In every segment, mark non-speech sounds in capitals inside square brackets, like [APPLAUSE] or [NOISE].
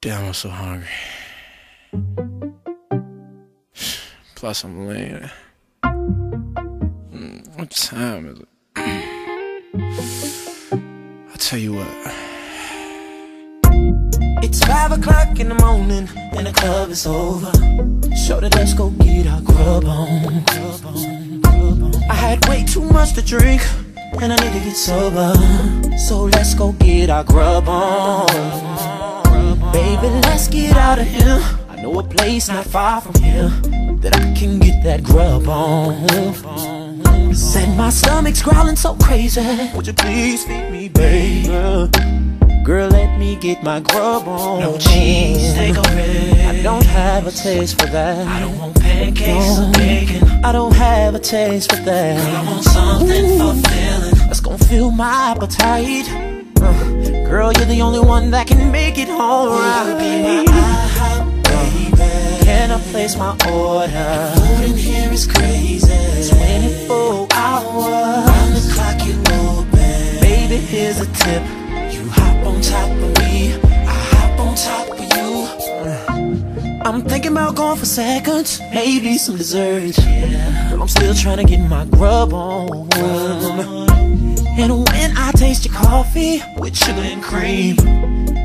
Damn, I'm so hungry. Plus, I'm late. Mm, What time is it? [CLEARS THROAT] I'll tell you what. It's five o'clock in the morning and the club is over. Shorty, let's go get our grub on. I had way too much to drink and I need to get sober. So let's go get our grub on. Baby, let's get out of here. I know a place not far from here that I can get that grub on. Said my stomach's growling so crazy. Would you please feed me, baby? Girl, let me get my grub on. No cheese, take away. I don't have a taste for that. I don't want pancakes or bacon. I don't have a taste for that. Girl, I want something my appetite. Uh, girl, you're the only one that can make it baby. Can I place my order? Food in here is crazy. 24 hours. Round the clock, you open. Baby, here's a tip. You hop on top of me. I hop on top of you. I'm thinking about going for seconds, maybe some dessert. Girl, I'm still trying to get my grub on. And when I taste your coffee with sugar and cream,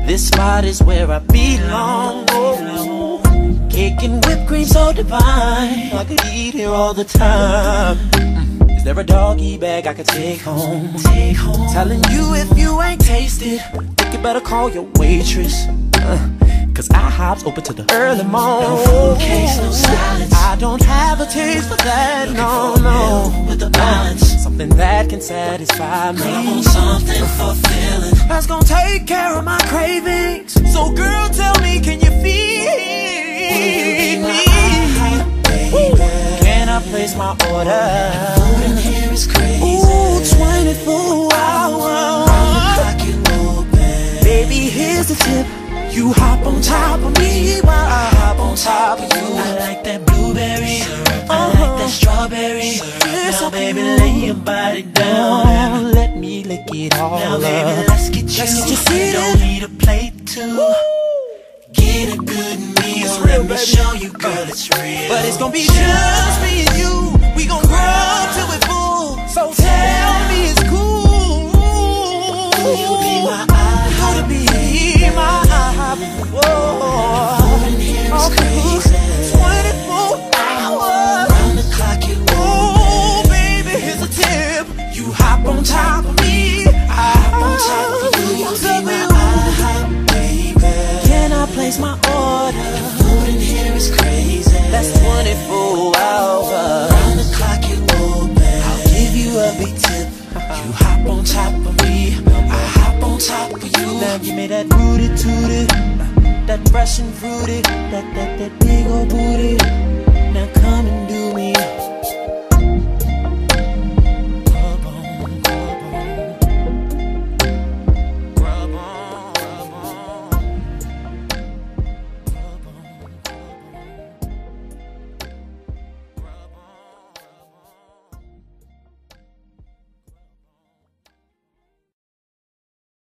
this spot is where I belong. Cake and whipped cream so divine, I could eat here all the time. Mm, Is there a doggy bag I could take home? Take home. Telling you if you ain't tasted, think you better call your waitress. Uh, Cause IHOP's open to the early morning. No food case, no silence. I don't have a taste for that, no, For no. with the balance. Something that can satisfy Girl, I want something fulfilling. That's gonna take care of my cravings. So, girl, tell me, can you feed me? Can I place my order? Food in here is crazy. Ooh, 24 Round hours. You hop on top of me while I hop on top of you. I like that blueberry. I Uh-huh. like that strawberry. Yes, now, baby, lay your body down. Let me lick it all Now, up. baby, let's get you. Let's get you. Don't need a plate too. Get a good meal. Let me baby. show you, girl, it's real. But it's gonna be just me and you. We gon' grub till we full. So tell me it's cool. you be my You gotta be my Whoa. Food in here is crazy. 24 hours. Round the clock, you Oh, baby, here's a tip. You hop on top of me. I hop on top of you. You oh, be my you. IHOP, baby. Can I place my order? Food in here is crazy. That's 24 hours. Round the clock, you open. I'll give you a big tip. [LAUGHS] You hop on top of me. I hop on top of you. Now give me that booty tooty, that fresh and fruity, that that that big old booty. Now come.